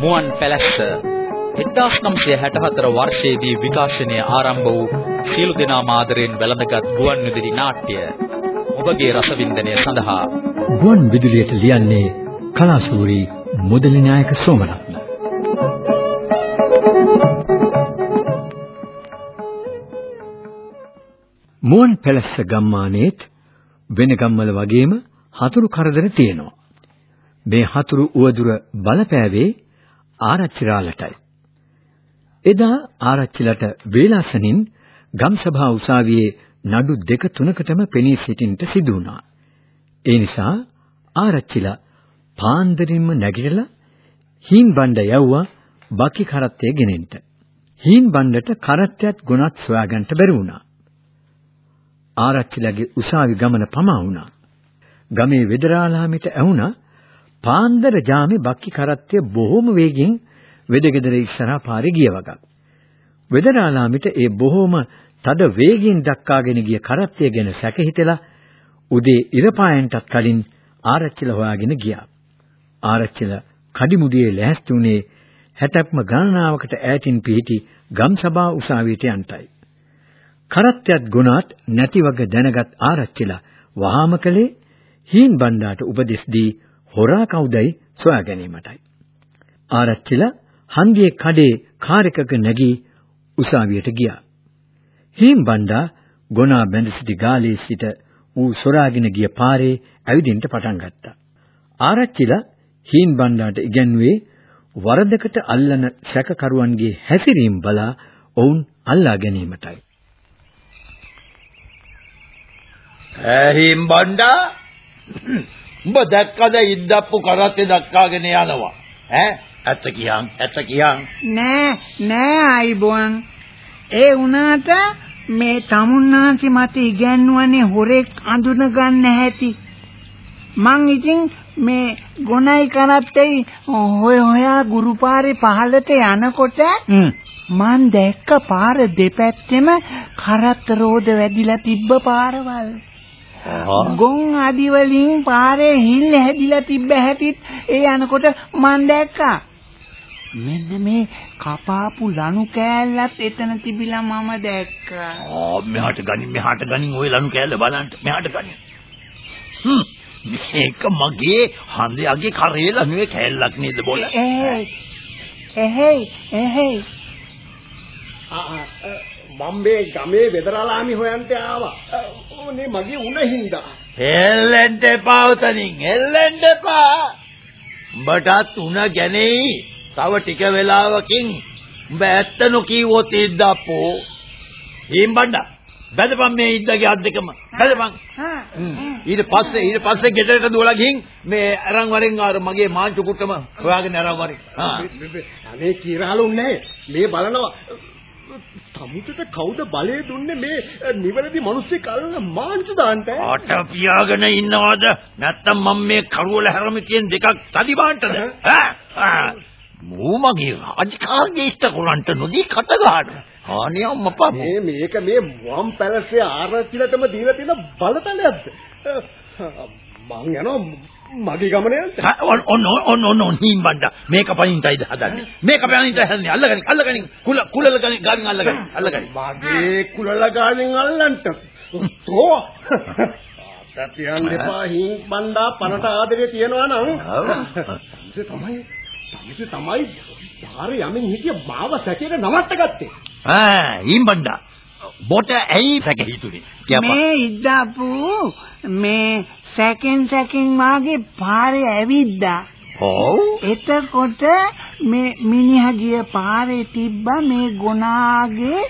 මුවන් පැලැස්ස 1964 වර්ෂයේදී විකාශනය ආරම්භ වූ සියලු දෙනා මාදරෙන් වැළඳගත් ගුවන් විදුලි නාට්‍ය ඔබගේ රසවින්දනය සඳහා ගුවන් විදුලියට ලියන්නේ කලාසූරි මුදලි නායක සෝමරත්න මුවන් පැලැස්ස ගම්මානයේත් වෙන ගම්වල වගේම හතුරු කරදර තියෙනවා. මේ හතුරු උවදුර බලපෑවේ ආරච්චිරාලටයි. එදා ආරච්චිලට වේලාසනින් ගම්සභා උසාවියේ නඩු දෙක තුනකටම පෙනී සිටින්නට සිදු වුණා. ඒ නිසා ආරච්චිලා පාන්දරින්ම නැගිටලා හීන් බණ්ඩ යවුවා බකි කරත්තය ගෙනෙන්න. හීන් බණ්ඩට කරත්තයත් ගුණත් සොයාගන්න බැරි වුණා. ආරච්චිලගේ උසාවි ගමන පමා වුණා. ගමේ වෙදරාලාමිට ඇහුණා පාන්දර ජාමේ බක්කි කරත්තය බොහොම වේගෙන් වෙදගෙදර ඉස්සරහා පාරේ ගිය වගක්. වෙදරාලාමිට ඒ බොහොම තද වේගයෙන් දක්කාගෙන ගිය කරත්තය ගැන සැක හිතලා උදේ ඉරපායන්ටත් කලින් ආරච්චිල හොයාගෙන ගියා. ආරච්චිල කඩිමුදියේ ලෑස්ති වුණේ හැතැප්ම ගණනාවකට ඈතින් පිහිටි ගම්සභා උසාවියට යන්ටයි. කරත්තයත් ගුණාත් නැති වග දැනගත් ආරච්චිලා වහාම කලේ හීන් බණ්ඩාට උපදෙස් දී හොරා කවුදයි සොයා ගැනීමටයි. ආරච්චිලා හන්දියේ කඩේ කාර් එකක නැගී උසාවියට ගියා. හීන් බණ්ඩා ගොනා බැඳ සිටි ගාලේ සිට ඌ සොරාගෙන ගිය පාරේ ඇවිදින්න පටන් ගත්තා. ආරච්චිලා හීන් බණ්ඩාට ඉගැන්වුවේ වරදකට අල්ලන සැකකරුවන්ගේ හැසිරීම බලා ඔවුන් අල්ලා ගැනීමටයි. ඇහිම් බණ්ඩා උඹ දැක්කද ඉද්දප්පු කරත්තේ දක්කාගෙන යනවා? ඈ? ඇත්ත කියන් ඇත්ත කියන්. නෑ නෑ අයිබෝන් ඒ වුණාට මේ තමුන්නාන්සි මට ඉගැන්වන්නේ හොරෙක් අඳුන ගන්න හැටි. මං ඉතින් මේ ගොනයි කරත්තේ හොය හොයා ගුරුපාරේ පහළට යනකොට මං දැක්ක පාර දෙපැත්තෙම කරත්ත රෝද වැදිලා තිබ්බ පාරවල් ගොන් අඩි වලින් පාරේ හිල් හැදිලා තිබ්බ හැටිත් ඒ යනකොට මං දැක්කා. මෙන්න මේ කපාපු ලනු කෑල්ලත් එතන තිබිලා මම දැක්කා. ආ මෙහාට ගනින් මෙහාට ගනින් ওই ලනු කෑල්ල බලන්න මෙහාට ගනින්. හ්ම් මේක මගේ හන්දයාගේ කරේ ලනුවේ කෑල්ලක් නේද බෝල? එහෙයි. එහෙයි. එහෙයි. මම මේ ගමේ වෙදරාලාමි හොයන්ට ආවා. ඕනේ මගේ උණ හින්දා. හෙල්ලෙන්න එපා උතනින් හෙල්ලෙන්න එපා. උඹටත් උණ ගැනේයි. තව ටික වෙලාවකින් උඹ ඇත්ත නොකීවොත් ඉද්දප්පෝ. ඊම් බණ්ඩා. බැදපන් මේ ඉද්දගේ අත් දෙකම. බැදපන්. ඊට පස්සේ ඊට පස්සේ ගෙදරට දුවලා ගිහින් මේ අරන් වරෙන් ආර මගේ මාංචු කුට්ටම හොයාගෙන අරන් වරෙන්. අනේ කීරහලුන්නේ මේ බලනවා තමුතට කවුද බලය දුන්නේ මේ නිවැරදි මිනිස්සෙක් අල්ලලා මාංචු දාන්න? අට පියාගෙන ඉන්නවද? නැත්තම් මම මේ කරුවල හැරමිතියෙන් දෙකක් තදි බාන්නද? ඈ? මූ මගේ රාජකාරියේ ඉස්ත කරන්ට නොදී කට ගන්න. අනේ අම්මපා මේ මේක මේ වම් පැලසේ ආරච්චිලටම දීලා තියෙන බලතලයක්ද? මං යනවා මගේ ගමන යන්න. ඔන්න ඔන්න ඔන්න ඔන්න හිම්බණ්ඩා. මේක පණින්ටයිද හදන්නේ. මේක පණින්ටයි හදන්නේ. අල්ලගනි අල්ලගනි කුල කුලල ගාලින් අල්ලගනි අල්ලගනි. මගේ කුලල ගාලින් අල්ලන්ට. තෝ. සත්‍යයන් දෙපා හිම්බණ්ඩා පනට ආදරේ තියනවා නම්. තමසේ තමයි තමසේ තමයි පාරේ යමින් හිටිය මාව සැකේට නවත්ත ගත්තේ. ආ හිම්බණ්ඩා. බොට ඇයි සැක හිතුනේ? මේ ඉද්දාපු මේ සැකෙන් සැකෙන් මාගේ පාරේ ඇවිද්දා. ඔව්. එතකොට මේ මිනිහා ගිය පාරේ තිබ්බා මේ ගොනාගේ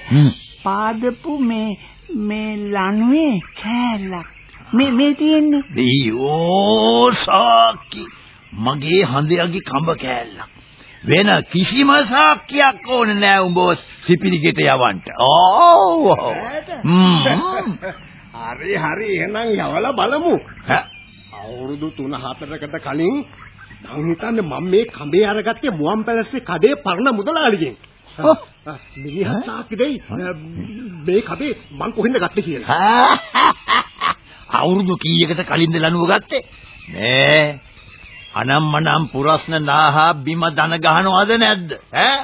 පාදපු මේ මේ ලණුවේ කෑල්ලක්. මේ මේ තියෙන්නේ. දීෝ සාකි මගේ හඳයාගේ කඹ කෑල්ලක්. වෙන කිසිම සාක්කියක් ඕනේ නෑ උඹ සිපිලිගෙට යවන්න. ඕ. හරි හරි එහෙනම් යවලා බලමු. අවුරුදු 3-4කට කලින් මං හිතන්නේ මම මේ කඹේ අරගත්තේ මුවන් පැලස්සේ කඩේ පරණ මුදලාලිගෙන්. මිනිහා සාක්කිදේ මේ කබේ මං කොහෙන්ද ගත්තේ කියලා. අවුරුදු කීයකට කලින්ද ලනුව ගත්තේ? නෑ. අනම්මනම් පුරස්න නාහා බිම දන ගහනවද නැද්ද? ඈ?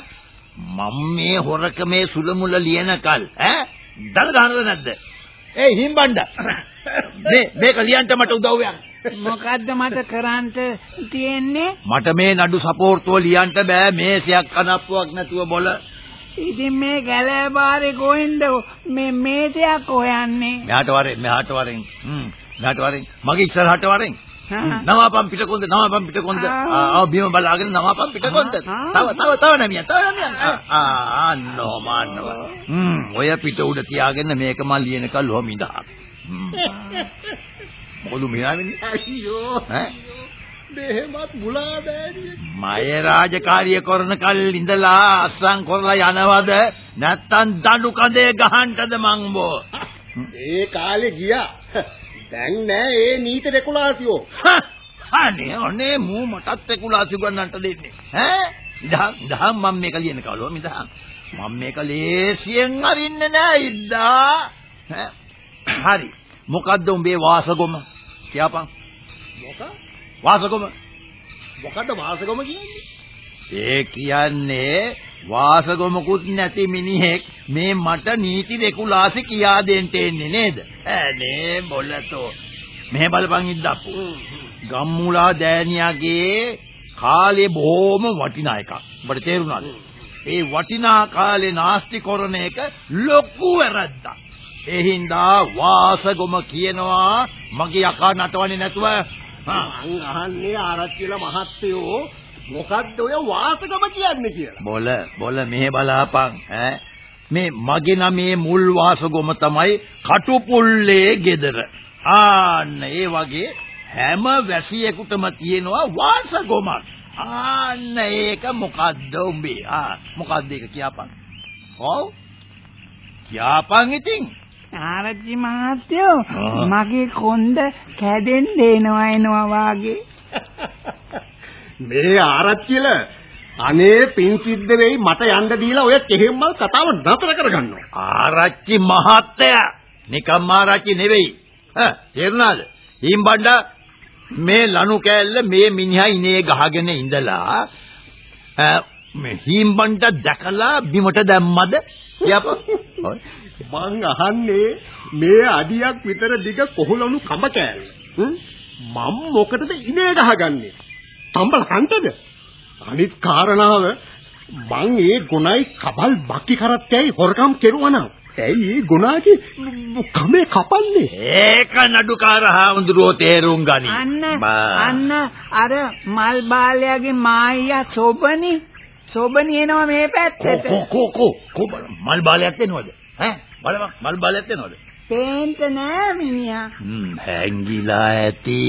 මම මේ හොරකමේ සුලමුල ලියනකල් ඈ? දන ගහනවද නැද්ද? ඒ හිම්බණ්ඩ. මේ මේක ලියන්න මට උදව්යක් මොකද්ද මට කරන්න තියෙන්නේ? මට මේ නඩු සපෝර්ටුව ලියන්න බෑ. මේසයක් කනප්පුවක් නැතුව බොල. ඉතින් මේ ගැලෑ බාරේ කොහෙන්ද මේ මේසයක් හොයන්නේ? මෙහාට වරෙන් මෙහාට වරෙන්. හ්ම් මෙහාට වරෙන්. මගේ ඉස්සරහට වරෙන්. නවාපම් පිටකොන්ද නවාපම් පිටකොන්ද. ආ. බිම බලාගෙන නවාපම් පිටකොන්ද. තව තව තව නැමිය තව නැමිය ආ. අන්නෝ මාන්නව. හ්ම් ඔය පිට උඩ තියාගෙන මේක මන් ලියනකල් ඔහම ඉඳා මොකද මෙහාවෙන්නේ අයියෝ. ඈ? මෙහෙමත් මුලා බෑනිය. මය රාජකාරිය කරන කල් ඉඳලා අස්සන් කරලා යනවද? නැත්තම් දඬු කඳේ ගහන්නද මං බෝ? ඒ කාලේ ගියා. දැන් නෑ ඒ නීති රෙගුලාසියෝ. අනේ අනේ මූ මටත් එකුලාසි ගන්නන්ට දෙන්නේ. ඈ? ඉදහන් ඉදහන් මම මේක ලියන කවලෝ මිදහන් මම මේක ලේසියෙන් අරින්නේ නෑ ඉද්දා හරි. මොකද්ද උඹේ වාසගොම? කියපන්. මොක? වාසගොම? මොකද්ද වාසගම කියන්නේ? ඒ කියන්නේ වාසගොමකුත් නැති මිනිහෙක් මේ මට නීති රෙකුලාසි කියා දෙන්න එන්නේ නේද ඈනේ බොලතෝ මෙහෙ බලපන් ඉද්දප්පු ගම්මුලා දෑනියාගේ කාලේ බොහොම වටිනා එකක්. ඔබට තේරුණාද? ඒ වටිනා කාලේ නාස්ති කරන එක ලොකු වැරද්දක්. ඒ හින්දා වාසගොම කියනවා මගේ යකා නටවන්නේ නැතුව මං අහන්නේ ආරච්චිල මහත්තයෝ මොකද්ද ඔය වාසගම කියන්නේ කියලා. බොල බොල මෙහෙ බලාපන් ඈ. මේ මගේ නමේ මුල් වාසගොම තමයි කටුපුල්ලේ ගෙදර. ආන්න ඒ වගේ හැම වැසියෙකුටම තියෙනවා වාසගොමක්. ආන්න ඒක මොකද්ද උඹේ? ආ මොකද්ද ඒක? කියපන්. ඔව් කියපන් ඉතින්. ආරච්චි මහත්තයෝ. මගේ කොන්ද කැඩෙන්න එනවා එනවා වාගේ. මේ ආරච්චිල අනේ පින් සිද්ධ වෙයි මට යන්න දීලා ඔය කෙහෙම්මල් කතාව නතර කරගන්නවා. ආරච්චි මහත්තයා නිකම් ආරච්චි නෙවෙයි ඈ තේරුණාද හිම්බණ්ඩ මේ ලනු කෑල්ල මේ මිනිහා ඉනේ ගහගෙන ඉඳලා මේ හිම්බණ්ඩ දැකලා බිමට දැම්මද ඔය. මං අහන්නේ මේ අඩියක් විතර දිග කොහොලණු කඹ කෑල්ල. මම මොකටද ඉනේ ගහගන්නේ? තම්බල හන්ටද? අනිත් කාරණාව මං ඒ ගුණයි කබල් බක්කි කරත්තයි හොරකම් කෙරුවනම් ඇයි ඒ ගුණාගේ කමේ කපන්නේ? ඒක නඩුකාර හාමුදුරුවෝ තේරුම් ගනි අන්න. අන්න අර මල් බාලයාගේ මායියා සොබනි සොබනි එනවා මේ පැත්තට. කෝ කෝ කෝ කෝ. මල් බාලයක් දෙනවද ඈ බලන්න මල් බාලයක් දෙනවද පේන්ට නෑ මිනිහා. හ්ම් හැංගිලා ඇති.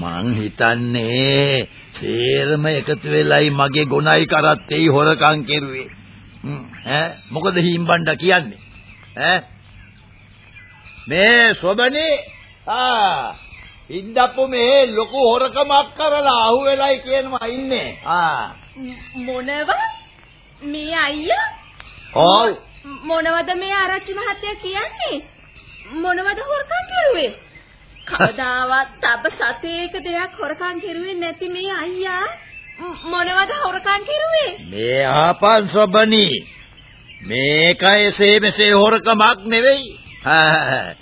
මං හිතන්නේ සේරම එකතු වෙලයි මගේ ගොනයි කරත්තේයි හොරකම් කෙරුවේ. ඈ මොකද හිම්බණ්ඩ කියන්නේ? ඈ මේ සොබනේ ආ ඉන්නපො මේ ලොකු හොරකමක් කරලා අහුවෙලයි කියනවා ඉන්නේ. ආ. මොනව? මේ අයියා? ඔව් මොනවද මේ ආරච්චි මහත්තයා කියන්නේ? මොනවද හොරකම් කරුවේ? කවදාවත් තබ සතේක දෙයක් හොරකම් කරුවේ නැති මේ අයියා ම්- මොනවද හොරකම් කරුවේ? මේ ආපන් සොබනි මේක එසේ මෙසේ හොරකමක් නෙවෙයි හා.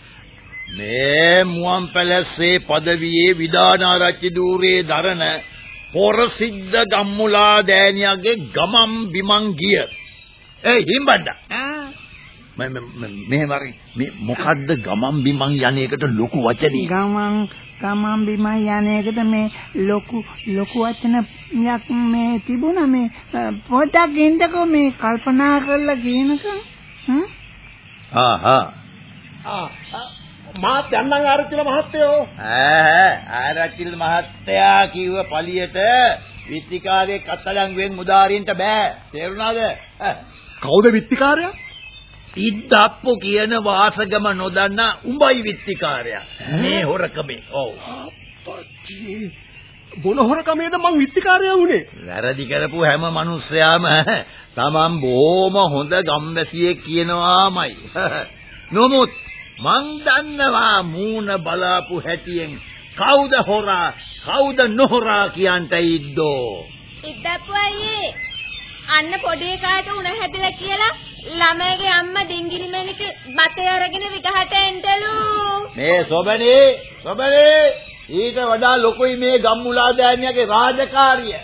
මේ මුවන් පැලස්සේ පදවියේ විදානාරච්චි දූරේ දරන පොරසිද්ධ ගම්මුලා දෑනියාගේ ගමම් බිමන් ගිය ඒ හිම්බණ්ඩ ආ. මෙහෙම හරි මේ මොකද්ද ගමම් බිමන් යන එකට ලොකු වචනේ? ගමන් ගමන් බිමයි යන්නේකට මේ ලොකු ලොකු වචනයක් මේ තිබුණා. මේ පොඩක් ඉන්නකෝ මේ කල්පනා කරලා කියනකම් හ්ම්? ආහා. මාත් යන්නම් ආරච්චිල මහත්තයෝ. ඈ ආරච්චිල් මහත්තයා කිව්ව පළියට විත්තිකාරයෙක් අත්අඩංගුවෙන් මුදාරින්න බෑ. තේරුණාද. කවුද විත්තිකාරයා? ඉද්දප්පු කියන වාසගම නොදන්න උඹයි විත්තිකාරයා. මේ හොරකමේ. ඔව්. අපච්චි බොන හොරකමේද මං විත්තිකාරයා වුණේ. වැරදි කරපු හැම මිනිස්සයාම තමන් බොහොම හොඳ ගම්වැසියෙක් කියනවාමයි. නමුත් මං දන්නවා මූණ බලාපු හැටියෙන් කවුද හොරා කවුද නොහොරා කියන්ට ඉද්දෝ? ඉද්දප්පු අයියේ අන්න පොඩි එකාට උණ හැදලා කියලා ළමයිගේ අම්මා ඩිංගිනි මැණික බතේ අරගෙන විගහට එන්ටලු මේ සොබනේ සොබනේ ඊට වඩා ලොකුයි මේ ගම්මුලා දෑනියගේ රාජකාරිය.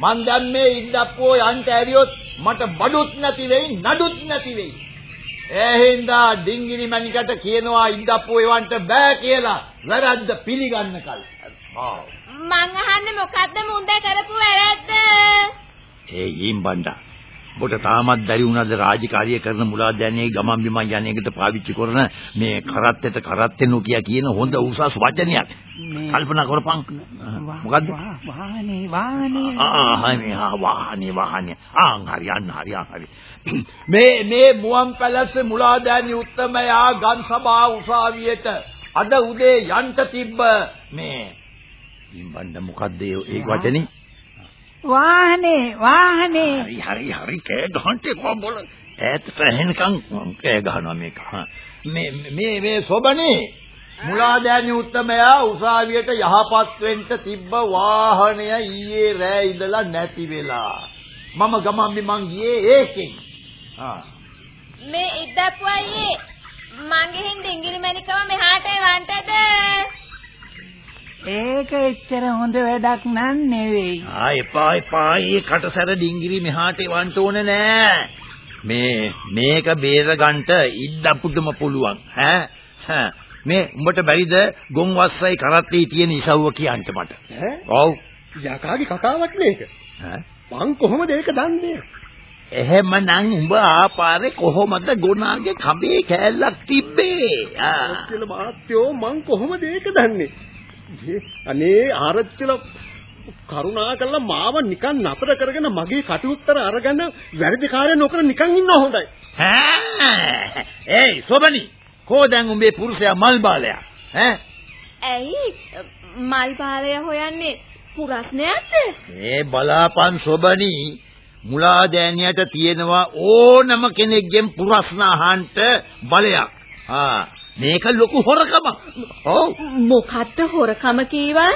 මන් දැන් මේ ඉද්දප්පෝ යන්ට ඇරියොත් මට බඩුත් නැති වෙයි නඩුත් නැති වෙයි. ඒ හින්දා ඩිංගිනි මණිකට කියනවා ඉද්දප්පෝ එවන්ට බෑ කියලා වැරද්ද පිළිගන්න කල මං අහන්නේ මොකද්ද මුන්ද කරපු වැරද්ද ඒ ඊම්බණ්ඩා ඔබට තාමත් බැරි වුණාද රාජකාරිය කරන මුලාදෑනියේ ගමන් බිමන් යන්නේකට පාවිච්චි කරන මේ කරත්තෙට කරත්තේ නොකිය කියන හොඳ උසස් වචනයක්. කල්පනා කරපන්. මොකද්ද? වාහනේ වාහනේ. ආ හරි ආ වාහනේ වාහනේ. ආ හරි අන්න හරි ආ හරි. මේ මේ මුවන් පැලස්සේ මුලාදෑනිය උත්තමයා ගන් සභා උසාවියට අද උදේ යන්ට තිබ්බ මේ ඊම්බණ්ඩ මොකද්ද ඒ වචනේ වාහනේ වාහනේ. හරි හරි හරි කෑ ගහන්න එපා බොල. ඈතට එනකන් කෑ ගහනවා මේක. මේ මේ මේ සොබනේ. මුලාදෑනි උත්තමයා උසාවියට යහපත් වෙන්න තිබ්බ වාහනය ඊයේ රෑ ඉඳලා නැති වෙලා. මම ගමන් බිමන් ගියේ ඒකෙන්. මේ ඉද්දප්පු අයියේ මං ගෙහින් ඩිංගිනි මැණිකව මෙහාට එවන්ටද ඒක එච්චර හොඳ වැඩක් නන් නෙවෙයි. ආ එපා එපා ඒ කටසැර ඩිංගිරි මෙහාට එවන්න ඕනේ නෑ. මේ මේක බේර ගන්නට ඉද්දපුදුම පුළුවන්. ඈ මේ උඹට බැරිද ගොන්වස්සයි කරත්තේ තියෙන ඉසව්ව කියන්න මට. ඈ? ඔව්. යකාගේ කතාවක් මේක. ඈ? මං කොහොමද ඒක දන්නේ? එහෙමනම් උඹ ආපාරේ කොහොමද ගොනාගේ කබේ කෑල්ලක් තිබ්බේ? ආ. කියලා මාත්‍යෝ මං කොහොමද ඒක දන්නේ? අනේ ආරච්චිල කරුණා කළා මාව නිකන් නතර කරගෙන මගේ කටයුත්තර අරගෙන වැරදි කාර්ය නොකර නිකන් ඉන්න හොඳයි. ඈ! ඒයි සොබනි! කෝ දැන් උඹේ පුරුෂයා මල් බාලයා? ඈ? ඇයි? මල් පාලය හොයන්නේ පුරස්නයක්ද? මේ බලාපන් සොබනි මුලා දෑනියට තියෙනවා ඕනම කෙනෙක්ගෙන් පුරස්න අහන්න බලයක්. ආ මේක ලොකු හොරකමක්. ඔව්. මොකද්ද හොරකම කීවාන?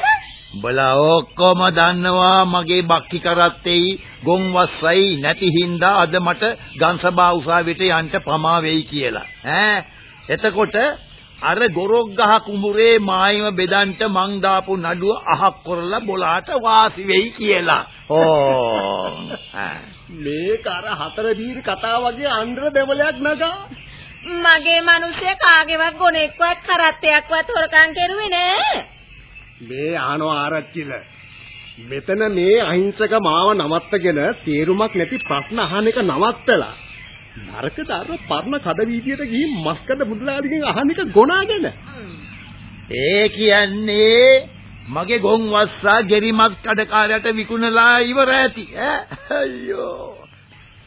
බලා ඔක්කොම දන්නවා මගේ බක්කි කරත්තේයි ගොන්වස්සයි නැති හින්දා අද මට ගම්සභා උසාවියට යන්න පමා වෙයි කියලා. ඈ? එතකොට අර ගොරොක් ගහ කුඹුරේ මායිම බෙදන්ට මං දාපු නඩුව අහක් කරලා බොලාට වාසි වෙයි කියලා. ඕ. මේක අර හතර දීරි කතා වගේ අnder දෙවලයක් නගා මගේ මිනිස්සේ කාගේවත් ගොනෙක්වත් කරත්තයක්වත් හොරකම් කරුවේ නෑ. මේ ආනෝ ආරච්චිල. මෙතන මේ අහිංසක මාව නවත්තගෙන තේරුමක් නැති ප්‍රශ්න අහන එක නවත්තලා නරකද අර පර්ණ කඩ වීදියට ගිහින් මස්කඩ මුදලාලිගෙන් අහන එක ගොනාගෙන. ඒ කියන්නේ මගේ ගොන් වස්සා ගෙරිමත් කඩකාරයට විකුණලා ඉවර ඇති. ඈ අයියෝ.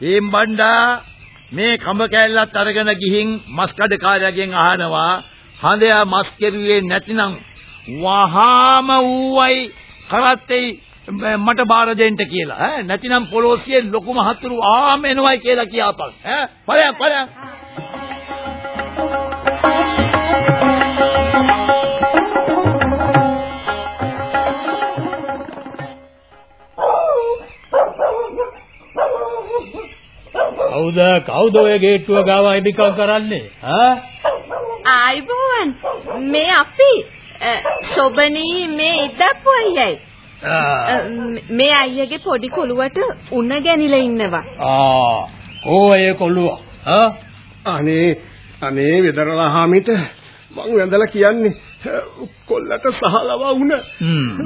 එම් බණ්ඩා මේ කඹ කෑල්ලත් අරගෙන ගිහින් මස් කඩකාරයාගෙන් අහනවා හඳයා මස් කෙරුවේ නැතිනම් වහාම ඌවයි කරත්තේ මට බාර දෙන්න කියලා. ඈ නැතිනම් පොලොසියේ ලොකුම හතුරු ආම එනවයි කියලා කියාපන්. ඈ ඵලයන් ඵලයන් කවුද? කවුද ඔය ගේට්ටුව ගාව ඉදිකම් කරන්නේ? ආ ආයිබෝවන් මේ අපි සොබනී මේ ඉදප්පු අයියයි මේ අයියගේ පොඩි කොළුවට උණ ගැනිලා ඉන්නවා. ආ. ඕයේ කොළුව? ආ අනේ අනේ වෙදරලා හාමිට මං වැඳලා කියන්නේ කොල්ලට සහලවා වුණ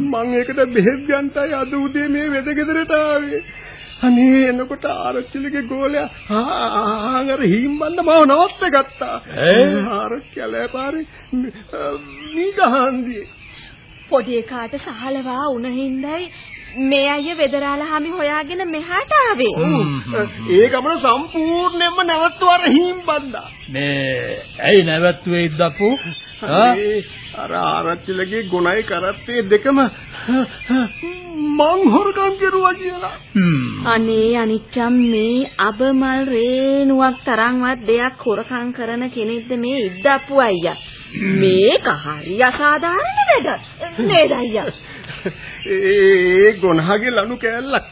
මං ඒකට බෙහෙත් ගන්නටයි අද උදේ මේ වෙදගෙදරට ආවේ අනේ එනකොට ආරච්චිලගේ ගෝලයා ආහාර හිම්බන්න මාව නවත්ත ගත්තා ආරච්චි ඇලපාරේ මී ගහන්දී පොඩි එකාට සහලවා උණ හින්දයි මේ අය වෙදරාලා හැමි හොයාගෙන මෙහාට ආවේ. ඒ ගමන සම්පූර්ණයෙන්ම නැවතුවර හිම්බන්දා. මේ ඇයි නැවතුවේ ඉද්දපු? අර ආරච්චිලගේ ගුණයි කරත්තේ දෙකම මං හොරකම් කරුවා කියලා. අනේ අනිච්චම් මේ අබමල් රේනුවක් තරම්වත් දෙයක් හොරකම් කරන කෙනෙක්ද මේ ඉද්දප්පු අයියා. මේක හරි අසාධාරණ වැඩක් නේද අයියා? ඒ ගොනහගේ ලනු කෑල්ලක්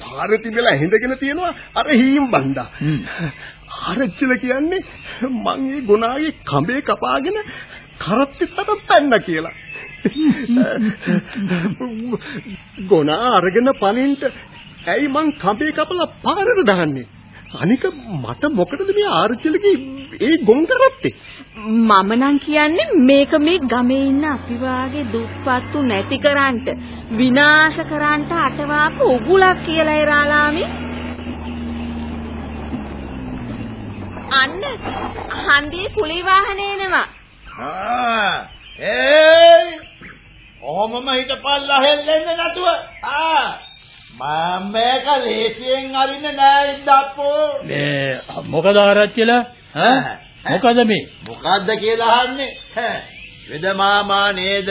පාරේ තිබිලා හිඳගෙන තියෙනවා අර හීම් බණ්ඩා. ආරච්චිල කියන්නේ මං ඒ ගොනාගේ කඹේ කපාගෙන කරත්තෙත් අත පැන්න කියලා. ගොනා අරගෙන පනින්ට ඇයි මං කඹේ කපලා පාරට දාන්නේ? අනික මට මොකටද මේ ආරච්චිලගේ ඒ ගොන් කරත්තේ? මම නම් කියන්නේ මේක මේ ගමේ ඉන්න අපි වාගේ දුප්පත්තු නැති කරන්ට විනාශ කරන්ට අටවාපු උගුලක් කියලා එරාලාමි. අන්න හන්දියේ කුලී වාහනේ එනවා. ආ ඒ ඔහොමම හිටපල්ලා හෙල්ලෙන්නේ නැතුව ආ මම මේක ලේසියෙන් අරින්න නෑ ඉද්දප්පෝ මේ මොකද ආරච්චිලා? ඈ? මොකද මේ? මොකද්ද කියලා අහන්නේ? වෙද මාමා නේද?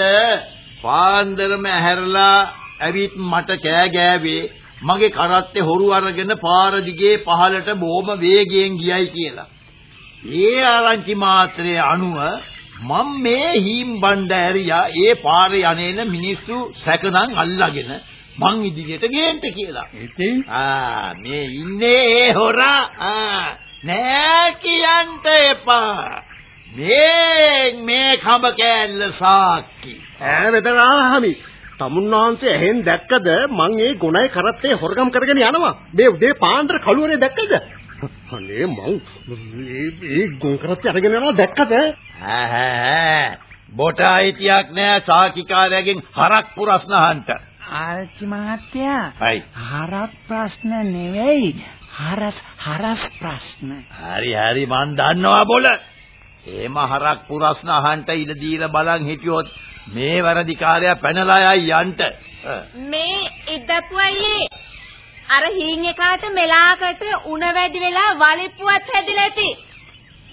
පාන්දරම ඇහැරලා ඇවිත් මට කෑ ගෑවේ. මගේ කරත්තේ හොරු අරගෙන පාර දිගේ පහලට බොහොම වේගයෙන් ගියයි කියලා. ඒ ආරංචි මාත්‍රයේ අනුව මම මේ හීම් බණ්ඩ ඇරියා. ඒ පාරේ යන්නේන මිනිස්සු සැකනම් අල්ලගෙන මං ඉදිරියට ගේන්න කියලා. ඉතින්? ආ මේ ඉන්නේ ඒ හොරා. ආ නෑ කියන්න එපා. මේ මේ කඹ කෑල්ල සාක්කි. ඈ වෙදරාහමි තමුන්නාන්සේ ඇහෙන් දැක්කද මං ඒ ගොනයි කරත්තේ හොරගම් කරගෙන යනවා? මේ උදේ පාන්දර කළුවරේ දැක්කද? අනේ මං මේ මේ ගොන් කරත්තේ අරගෙන යනවා දැක්කද? ඈ බොට අයිතියක් නෑ සාකිකාරයගෙන් හරක් පුරස්න ආච්චි මහත්තයා හයි. හරක් ප්‍රශ්න නෙවෙයි හරස් හරස් ප්‍රශ්න. හරි හරි මන් දන්නවා බොල. එහෙම හරක් පුරස්න අහන්න ඉඩ දීලා බලන් හිටියොත් මේ වැරදිකාරයා පැනලා යයි යන්ට. මේ ඉද්දපු අයියේ අර හීන් එකාට මෙලාකට උණ වැඩි වෙලා වලිප්පුවත් හැදිලා ඇති.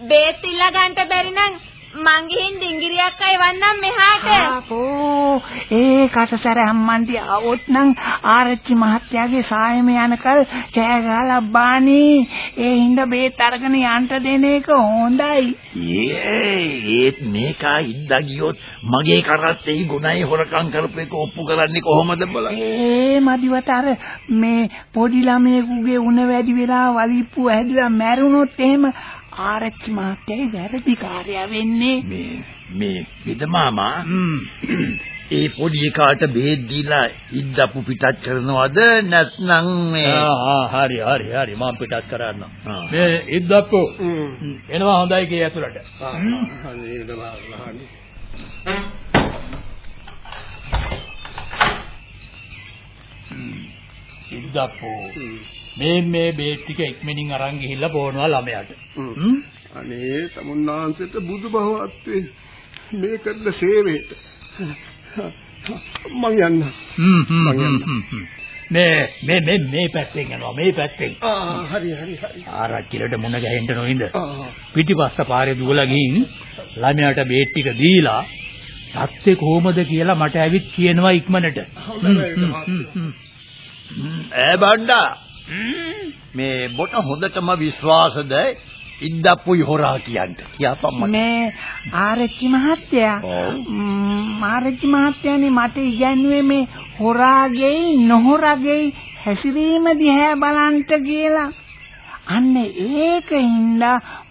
බේත් ඉල්ල ගන්න බැරි නම් මං ගිහින් ඩිංගිරියක් අයවන්නම් මෙහාට. ආපෝ ඒ කටසර අම්මන්ටි આવොත් නම් ආරච්චි මහත්තයාගේ සායම යනකල් කෑ ගහලා බානි ඒ හින්දා බේත් අරගෙන යන්න දෙන එක හොඳයි ඒත් මේකා ඉද්දා ගියොත් මගේ කරත්තේ ගුණයි හොරකම් කරපු එක ඔප්පු කරන්නේ කොහොමද බලන්න. ඒ මදිවට අර මේ පොඩි ළමයෙකුගේ උණ වැඩි වෙලා වලිප්පු ඇදලා මැරුණොත් එහෙම ආරච්චි මහත්තයා වැරදි කාර්යය වෙන්නේ. මේ මේ විද මාමා ඒ පොඩි එකාට බෙහෙත් දීලා ඉද්දපු පිටත් කරනවද නැත්නම් මේ ආ ආ හරි හරි හරි. මම පිටත් කරන්න ආ. මේ ඉද්දක්කෝ එනවා හොඳයි කිය ඇතුළට. අනේ ඉද්දක්කෝ මේ මේ බේත් ටික ඉක්මනින් අරන් ගිහිල්ලා පොවනවා ළමයාට. අනේ තමුන්නාන්සේට බුදුබවත් වේ මේ කරන සේවයට. මං යන්න. හ්ම් හ්ම්. මේ මේ මේ මේ පැත්තෙන් යනවා මේ පැත්තෙන්. ආ හරි හරි හරි. ආරච්චිලට මුණ ගැහෙන්න නොඉඳ පිටිපස්ස පාරේ දුවලා ගිහින් ළමයාට බේත් ටික දීලා සත්‍ය කොහොමද? කියලා මට ඇවිත් කියනවා ඉක්මනට. ඈ බණ්ඩා මේ බොට හොඳටම විශ්වාසද ඉද්දප්පුයි හොරා කියන්න. කියපම් මට. මේ ආරච්චි මහත්තයා ආරච්චි මහත්තයානේ මට ඉගැන්වුවේ මේ හොරාගේ නොහොරාගේ හැසිරීම දිහා බලන්ට කියලා අන්න ඒකින්ද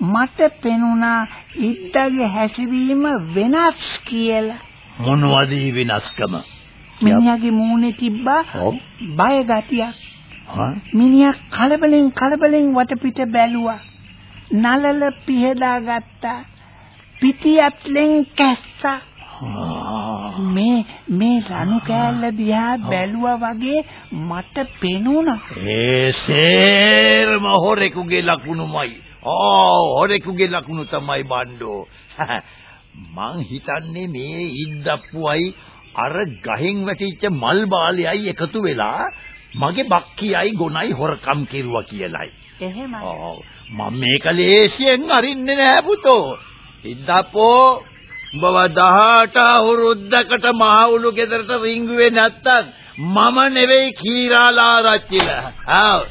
මට පෙනුණා ඉද්දගේ හැසිරීම වෙනස් කියලා මොනවද වෙනස්කම? මිනිහාගේ මූණේ තිබ්බා. බය ගතියක්? මිනිහා කලබලෙන් කලබලෙන් වටපිට බැලුවා. නලල පිහදා ගත්තා. පිටියත්ලෙන් කැස්සා. මේ මේ රණු කෑල්ල දිහා බැලුවා වගේ මට පෙනුණා. ඒ සේරම හොරෙකුගේ ලකුණුමයි. ආ හොරෙකුගේ ලකුණු තමයි බණ්ඩෝ. මං හිතන්නේ මේ ඉද්දප්පුවයි අර ගහෙන් වැටිච්ච මල් බාලයයි එකතු වෙලා මගේ බක්කියයි ගොනයි හොරකම් කෙරුවා කියලයි. එහෙමයි. ඔව් මම මේක ලේසියෙන් අරින්නේ නෑ පුතෝ. ඉද්දප්පෝ උඹව 18 අවුරුද්දකට මහවුළු ගෙදරට රිංගුවේ නැත්තම් මම නෙවෙයි කීරාලා රච්චිල. ආව්.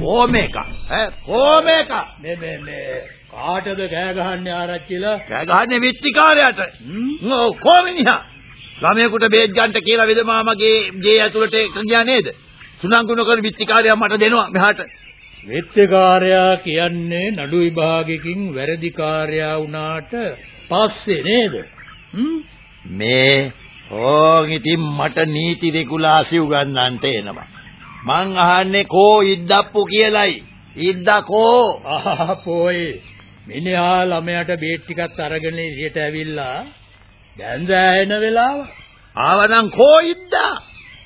කොමේක ඈ කොමේක මේ මේ මේ කාටද කෑ ගහන්නේ ආරච්චිලා? කෑ ගහන්නේ විත්තිකාරයට. ඔව් කොමිනිහා. ළමයෙකුට බේත් ගන්නට කියලා වෙද මාමගේ ගේ ඇතුළට ගියා නේද? සුණංගු නොකර විත්තිකාරයා මට දෙනවා මෙහාට. වෙත්තිකාරයා කියන්නේ නඩු විභාගයකින් වැරදිකාරයා වුණාට පස්සේ නේද? මේ ඕන් ඉතින් මට නීති රෙගුලාසි උගන්වන්නට එනවා. මං අහන්නේ කෝ ඉද්දප්පු කියලයි. ඉද්දා කෝ? ආපෝයි. මිනිහා ළමයාට බේත් ටිකක් අරගෙන එළියට ඇවිල්ලා දැන් දැහැෙන වෙලාව. ආවනම් කෝ ඉද්දා?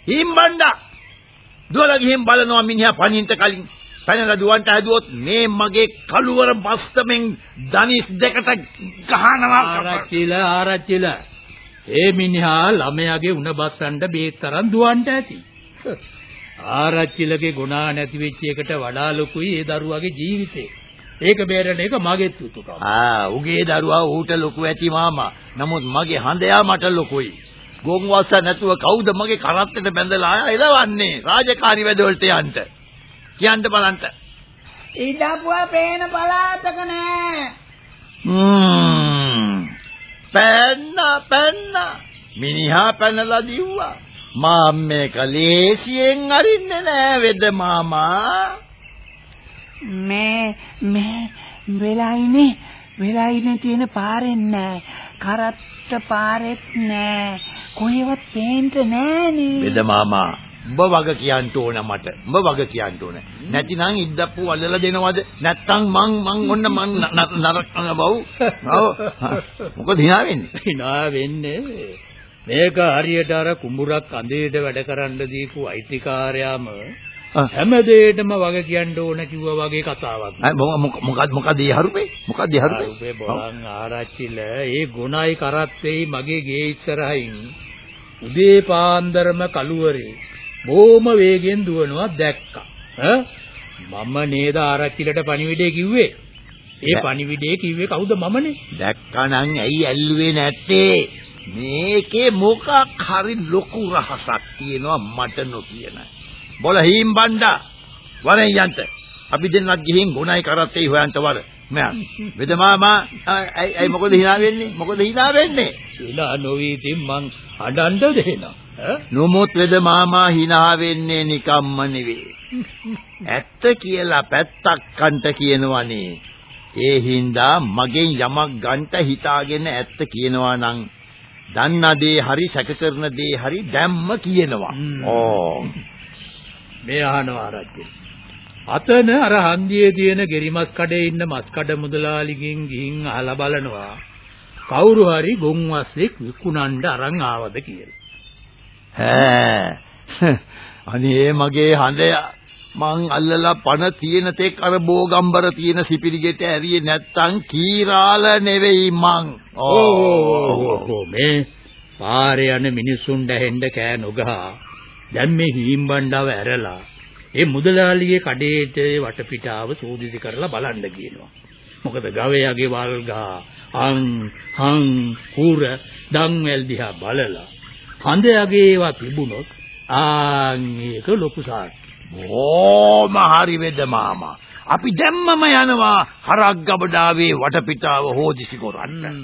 හිම්බණ්ඩා. දුවලා ගිහින් බලනවා මිනිහා පණින්ට කලින්. පැනලා දුවන්ට හැදුවොත් මේ මගේ කළුවර බස්තමෙන් දනිස් දෙකට ගහනවා ආරච්චිලා ආරච්චිලා ඒ මිනිහා ළමයාගේ උණ බස්සන්න බේත් තරම් දුවන්ට ඇති ආරච්චිලගේ ගුණා නැති වෙච්ච එකට වඩා ලොකුයි ඒ දරුවාගේ ජීවිතේ ඒක බේරන එක මගේ යුතුයකම ආ උගේ දරුවා ඌට ලොකු ඇති මාමා නමුත් මගේ හඳයා මට ලොකුයි ගොන් වස්ස නැතුව කවුද මගේ කරත්තට බැඳලා ආය එලවන්නේ රාජකාරි වැඩවලට යන්න කියන්න බලන්න. ඉඩපුවා පේන පලාතක නෑ. හ්ම්. පැන්න පැන්න. මිනිහා පැනලා දිව්වා. මා මේක ලේසියෙන් අරින්නේ නෑ වෙද මාමා. මේ මේ වෙලයිනේ වෙලයිනේ තියෙන පාරෙන් නෑ. කරත්ත පාරෙත් නෑ. කොහෙවත් පේන්න නෑනේ. වෙද මාමා උඹ වග කියන්න ඕන මට. උඹ වග කියන්න ඕන. නැතිනම් ඉද්දප්පු අල්ලලා දෙනවද? නැත්තම් මං මං ඔන්න මං නරක බව්. ඔව්. මොකද hina වෙන්නේ? hina වෙන්නේ මේක හරියට අර කුඹුරක් අඳේට වැඩ කරන්න දීපු අයිතිකාරයාම හැම දෙයකම වග කියන්න ඕන කිව්වා වගේ කතාවක්. මොකද මොකද ඒ හරුපේ? මොකද ඒ හරුපේ? හරුපේ බලන් ආරච්චිල ඒ ගුණයි කරත්තේයි මගේ ගේ ඉස්සරහින් උදේ පාන්දරම කළුවරේ බොහොම වේගෙන් දුවනවා දැක්කා. මම නේද ආරච්චිලට පණිවිඩය කිව්වේ. ඒ පණිවිඩය කිව්වේ කවුද මමනේ? දැක්කනම් ඇයි ඇල්ලුවේ නැත්තේ? මේකේ මොකක් හරි ලොකු රහසක් තියෙනවා මට නොකියන. බොල හීම් බණ්ඩා වරෙන් යන්ට. අපි දෙන්නත් ගිහින් ගුණයි කරත්තේ හොයන්ට වර. මෑ වෙද මාමා ඇයි ඇයි මොකද hina වෙන්නේ? මොකද hina වෙන්නේ? hina නොවි ඉතින් මං අඬන්න දෙනවා. නොමුත් වෙද මාමා hina වෙන්නේ නිකම්ම නෙවෙයි. ඇත්ත කියලා පැත්තක් කන්ට කියනවනේ. ඒ හින්දා මගෙන් යමක් ගන්ට හිතාගෙන ඇත්ත කියනවා නම් දන්න දේ හරි සැක කරන දේ හරි දැම්ම කියනවා. ඕ මේ අහනවා ආරච්චි. අතන අර හන්දියේ තියෙන ගෙරිමස් කඩේ ඉන්න මස් කඩ මුදලාලිගෙන් ගිහින් අහලා බලනවා. කවුරු හරි ගොන් වස්සෙක් විකුණන්න අරන් ආවද කියලා. ඈ අනේ මගේ හඳය මං අල්ලලා පණ තියෙන තෙක් අර බෝගම්බර තියෙන සිපිරිගෙට ඇරියේ නැත්තම් කීරාල නෙවෙයි මං ඕ මේ පාරේ යන මිනිසුන් දැහෙන්න කෑ නොගහ දැන් මේ හීම්බණ්ඩව ඇරලා ඒ මුදලාලිගේ කඩේට වටපිටාව සෝදිසි කරලා බලන්න කියනවා මොකද ගවයාගේ වල්ගා අං හං කුර දන්වැල් දිහා බලලා හඳයාගේ ඒවා තිබුණොත් ආන් ඒක ලොකු සාක්ෂි. ඕම හරි වෙද මාමා. අපි දැම්මම යනවා හරක් ගබඩාවේ වටපිටාව හොදිසි කරන්න.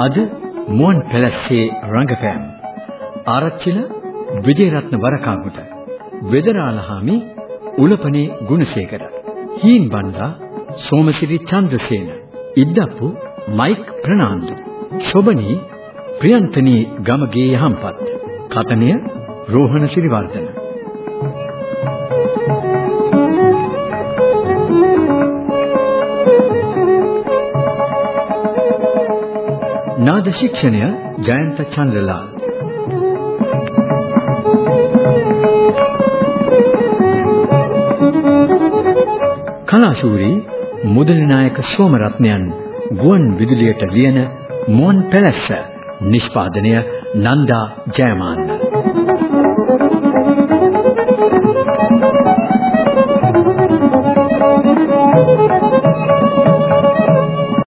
අද මුවන් පැලස්සේ රංගපෑම්. ආරච්චිල විජේරත්න වරකාගුට වෙදරාලහාමි උලපනේ ගුණසේකර හීන් බණ්ඩා සෝමසිරි චන්ද්‍රසේන ඉද්දප්පු මයික් ප්‍රනාන්දු සොබනී ප්‍රියන්තනී ගමගේ යහම්පත් කතනය රෝහණ සිරිවර්ධන. නාද ශික්ෂණය ජයන්ත චන්ද්‍රලාල් කලාශූරී මුදලි නායක සෝමරත්නයන් ගුවන් විදුලියට ලියන මුවන් පැලැස්ස නිෂ්පාදනය නන්දා ජයමාන්න.